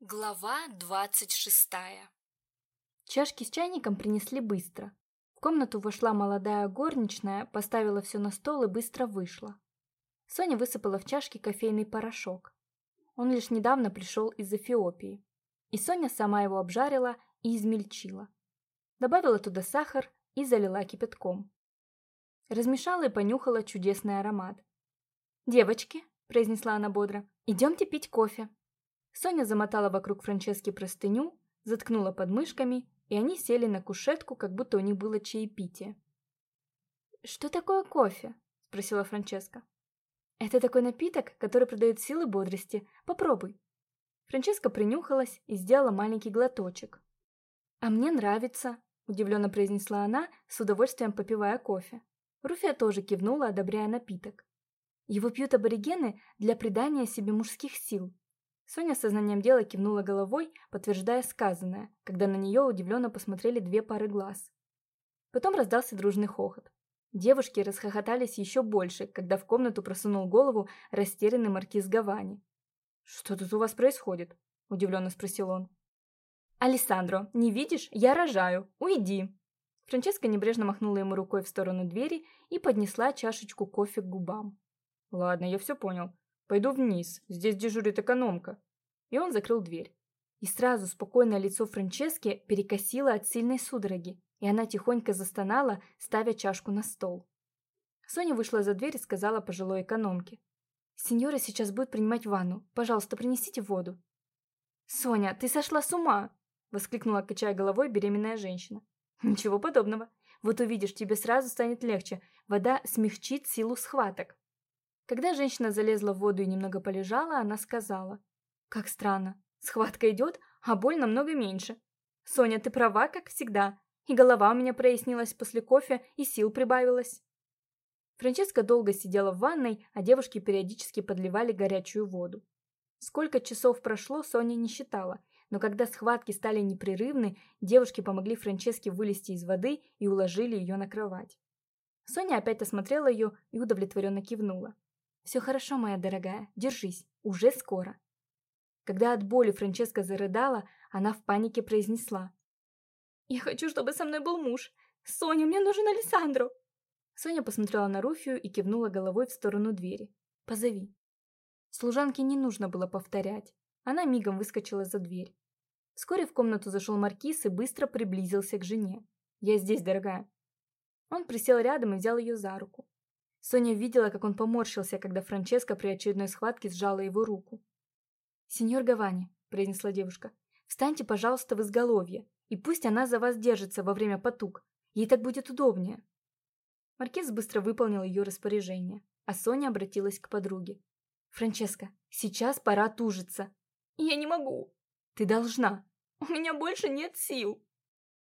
Глава двадцать шестая Чашки с чайником принесли быстро. В комнату вошла молодая горничная, поставила все на стол и быстро вышла. Соня высыпала в чашки кофейный порошок. Он лишь недавно пришел из Эфиопии. И Соня сама его обжарила и измельчила. Добавила туда сахар и залила кипятком. Размешала и понюхала чудесный аромат. «Девочки», — произнесла она бодро, — «идемте пить кофе». Соня замотала вокруг Франчески простыню, заткнула подмышками, и они сели на кушетку, как будто у них было чаепитие. «Что такое кофе?» – спросила Франческа. «Это такой напиток, который придает силы бодрости. Попробуй». Франческа принюхалась и сделала маленький глоточек. «А мне нравится», – удивленно произнесла она, с удовольствием попивая кофе. Руфия тоже кивнула, одобряя напиток. Его пьют аборигены для придания себе мужских сил, Соня с сознанием дела кивнула головой, подтверждая сказанное, когда на нее удивленно посмотрели две пары глаз. Потом раздался дружный хохот. Девушки расхохотались еще больше, когда в комнату просунул голову растерянный маркиз Гавани. «Что тут у вас происходит?» – удивленно спросил он. «Алессандро, не видишь? Я рожаю. Уйди!» Франческа небрежно махнула ему рукой в сторону двери и поднесла чашечку кофе к губам. «Ладно, я все понял. Пойду вниз, здесь дежурит экономка. И он закрыл дверь. И сразу спокойное лицо Франчески перекосило от сильной судороги, и она тихонько застонала, ставя чашку на стол. Соня вышла за дверь и сказала пожилой экономке. «Сеньора сейчас будет принимать ванну. Пожалуйста, принесите воду». «Соня, ты сошла с ума!» — воскликнула, качая головой, беременная женщина. «Ничего подобного. Вот увидишь, тебе сразу станет легче. Вода смягчит силу схваток». Когда женщина залезла в воду и немного полежала, она сказала. «Как странно. Схватка идет, а боль намного меньше. Соня, ты права, как всегда. И голова у меня прояснилась после кофе, и сил прибавилось». Франческа долго сидела в ванной, а девушки периодически подливали горячую воду. Сколько часов прошло, Соня не считала, но когда схватки стали непрерывны, девушки помогли Франческе вылезти из воды и уложили ее на кровать. Соня опять осмотрела ее и удовлетворенно кивнула. «Все хорошо, моя дорогая, держись, уже скоро». Когда от боли Франческа зарыдала, она в панике произнесла. «Я хочу, чтобы со мной был муж. Соня, мне нужен Александру!» Соня посмотрела на Руфию и кивнула головой в сторону двери. «Позови». Служанке не нужно было повторять. Она мигом выскочила за дверь. Вскоре в комнату зашел маркиз и быстро приблизился к жене. «Я здесь, дорогая». Он присел рядом и взял ее за руку. Соня видела, как он поморщился, когда Франческа при очередной схватке сжала его руку. «Сеньор Гавани», — произнесла девушка, — «встаньте, пожалуйста, в изголовье, и пусть она за вас держится во время потуг. Ей так будет удобнее». Маркиз быстро выполнил ее распоряжение, а Соня обратилась к подруге. «Франческа, сейчас пора тужиться». «Я не могу». «Ты должна». «У меня больше нет сил».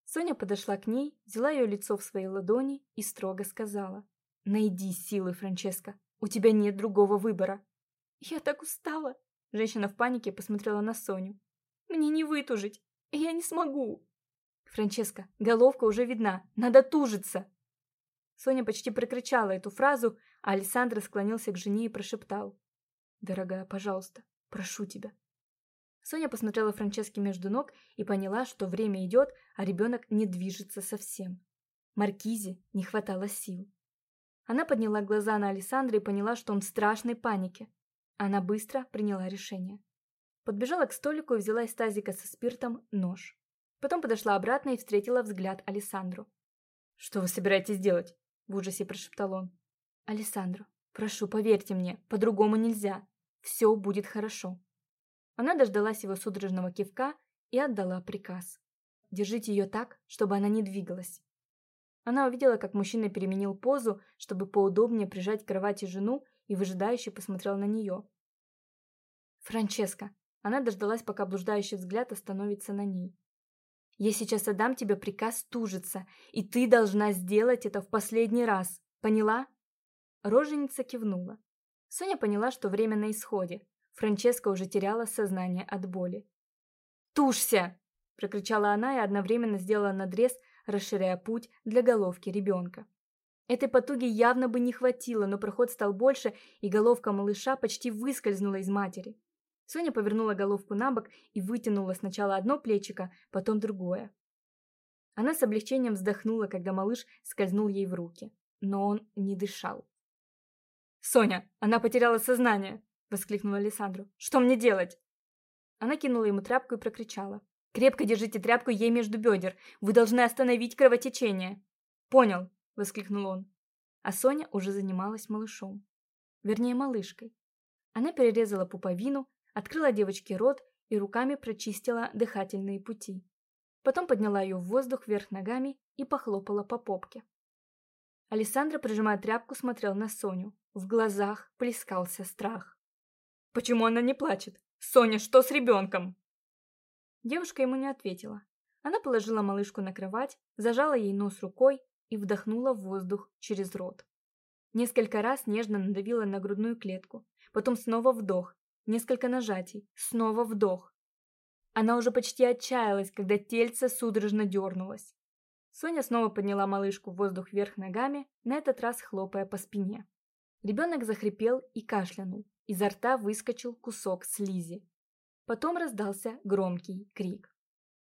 Соня подошла к ней, взяла ее лицо в свои ладони и строго сказала. Найди силы, Франческа. У тебя нет другого выбора. Я так устала. Женщина в панике посмотрела на Соню. Мне не вытужить. Я не смогу. Франческа, головка уже видна. Надо тужиться. Соня почти прокричала эту фразу, а Александр склонился к жене и прошептал. «Дорогая, пожалуйста, прошу тебя». Соня посмотрела Франческе между ног и поняла, что время идет, а ребенок не движется совсем. Маркизе не хватало сил. Она подняла глаза на Александра и поняла, что он в страшной панике. Она быстро приняла решение. Подбежала к столику и взяла из тазика со спиртом нож. Потом подошла обратно и встретила взгляд Александру. «Что вы собираетесь делать?» – в ужасе прошептал он. «Александру, прошу, поверьте мне, по-другому нельзя. Все будет хорошо». Она дождалась его судорожного кивка и отдала приказ. «Держите ее так, чтобы она не двигалась. Она увидела, как мужчина переменил позу, чтобы поудобнее прижать к кровати жену, и выжидающе посмотрел на нее. «Франческа!» Она дождалась, пока блуждающий взгляд остановится на ней. «Я сейчас отдам тебе приказ тужиться, и ты должна сделать это в последний раз. Поняла?» Роженица кивнула. Соня поняла, что время на исходе. Франческа уже теряла сознание от боли. «Тушься!» – прокричала она и одновременно сделала надрез расширяя путь для головки ребенка. Этой потуги явно бы не хватило, но проход стал больше, и головка малыша почти выскользнула из матери. Соня повернула головку на бок и вытянула сначала одно плечико, потом другое. Она с облегчением вздохнула, когда малыш скользнул ей в руки, но он не дышал. «Соня, она потеряла сознание!» — воскликнула Александру. «Что мне делать?» Она кинула ему тряпку и прокричала. «Крепко держите тряпку ей между бедер. Вы должны остановить кровотечение». «Понял», — воскликнул он. А Соня уже занималась малышом. Вернее, малышкой. Она перерезала пуповину, открыла девочке рот и руками прочистила дыхательные пути. Потом подняла ее в воздух вверх ногами и похлопала по попке. Александра, прижимая тряпку, смотрел на Соню. В глазах плескался страх. «Почему она не плачет? Соня, что с ребенком?» Девушка ему не ответила. Она положила малышку на кровать, зажала ей нос рукой и вдохнула воздух через рот. Несколько раз нежно надавила на грудную клетку, потом снова вдох, несколько нажатий, снова вдох. Она уже почти отчаялась, когда тельце судорожно дернулось. Соня снова подняла малышку в воздух вверх ногами, на этот раз хлопая по спине. Ребенок захрипел и кашлянул. Изо рта выскочил кусок слизи. Потом раздался громкий крик.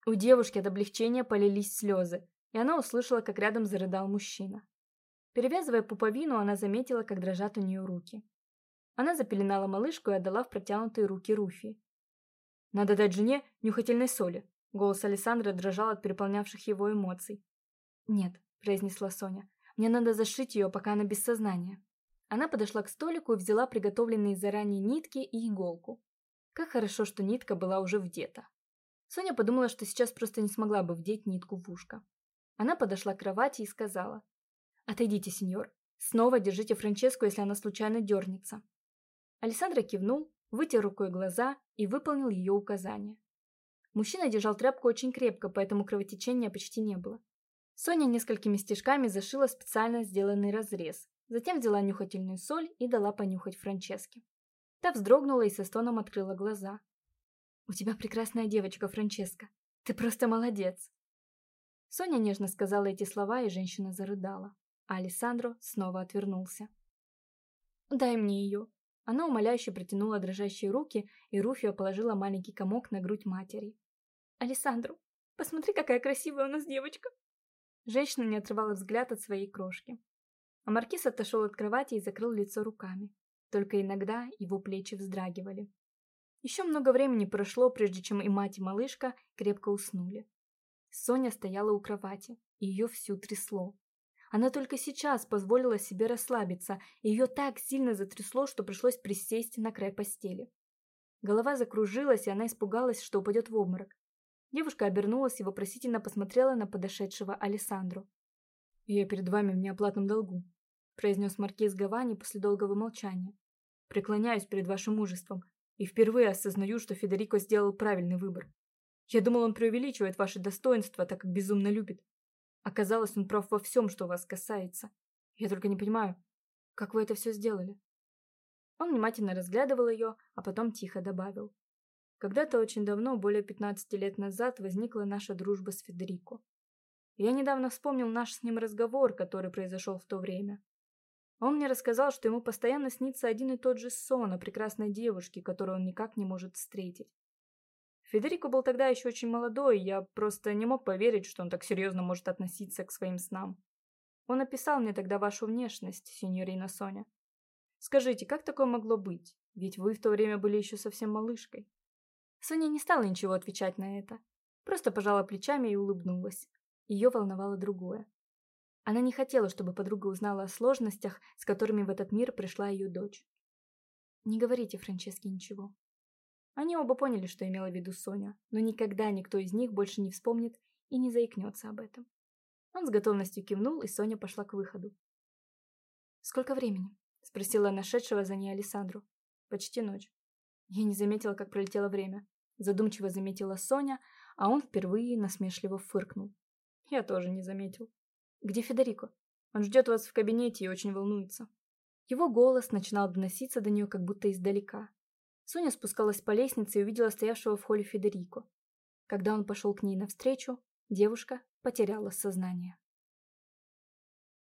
У девушки от облегчения полились слезы, и она услышала, как рядом зарыдал мужчина. Перевязывая пуповину, она заметила, как дрожат у нее руки. Она запеленала малышку и отдала в протянутые руки Руфи. «Надо дать жене нюхательной соли», — голос Александра дрожал от переполнявших его эмоций. «Нет», — произнесла Соня, — «мне надо зашить ее, пока она без сознания». Она подошла к столику и взяла приготовленные заранее нитки и иголку. Как хорошо, что нитка была уже вдета. Соня подумала, что сейчас просто не смогла бы вдеть нитку в ушко. Она подошла к кровати и сказала. «Отойдите, сеньор. Снова держите Франческу, если она случайно дернется». Александра кивнул, вытер рукой глаза и выполнил ее указания. Мужчина держал тряпку очень крепко, поэтому кровотечения почти не было. Соня несколькими стежками зашила специально сделанный разрез, затем взяла нюхательную соль и дала понюхать Франческе. Та вздрогнула и со стоном открыла глаза. «У тебя прекрасная девочка, Франческа. Ты просто молодец!» Соня нежно сказала эти слова, и женщина зарыдала, а Алессандро снова отвернулся. «Дай мне ее!» Она умоляюще протянула дрожащие руки, и Руфио положила маленький комок на грудь матери. «Алессандро, посмотри, какая красивая у нас девочка!» Женщина не отрывала взгляд от своей крошки. А маркиз отошел от кровати и закрыл лицо руками. Только иногда его плечи вздрагивали. Еще много времени прошло, прежде чем и мать, и малышка крепко уснули. Соня стояла у кровати, и ее всю трясло. Она только сейчас позволила себе расслабиться, и ее так сильно затрясло, что пришлось присесть на край постели. Голова закружилась, и она испугалась, что упадет в обморок. Девушка обернулась и вопросительно посмотрела на подошедшего Алессандру. «Я перед вами в неоплатном долгу», — произнес маркиз Гавани после долгого молчания. «Преклоняюсь перед вашим мужеством и впервые осознаю, что Федерико сделал правильный выбор. Я думал, он преувеличивает ваше достоинство, так как безумно любит. Оказалось, он прав во всем, что вас касается. Я только не понимаю, как вы это все сделали?» Он внимательно разглядывал ее, а потом тихо добавил. Когда-то очень давно, более 15 лет назад, возникла наша дружба с Федерико. Я недавно вспомнил наш с ним разговор, который произошел в то время. Он мне рассказал, что ему постоянно снится один и тот же сон о прекрасной девушке, которую он никак не может встретить. Федерико был тогда еще очень молодой, я просто не мог поверить, что он так серьезно может относиться к своим снам. Он описал мне тогда вашу внешность, сеньорина Соня. Скажите, как такое могло быть? Ведь вы в то время были еще совсем малышкой. Соня не стала ничего отвечать на это. Просто пожала плечами и улыбнулась. Ее волновало другое. Она не хотела, чтобы подруга узнала о сложностях, с которыми в этот мир пришла ее дочь. «Не говорите Франческе ничего», они оба поняли, что имела в виду Соня, но никогда никто из них больше не вспомнит и не заикнется об этом. Он с готовностью кивнул, и Соня пошла к выходу. «Сколько времени?» – спросила нашедшего за ней Александру. «Почти ночь». Я не заметила, как пролетело время. Задумчиво заметила Соня, а он впервые насмешливо фыркнул. Я тоже не заметил. «Где Федерико? Он ждет вас в кабинете и очень волнуется». Его голос начинал доноситься до нее как будто издалека, Соня спускалась по лестнице и увидела стоявшего в холле Федерико. Когда он пошел к ней навстречу, девушка потеряла сознание.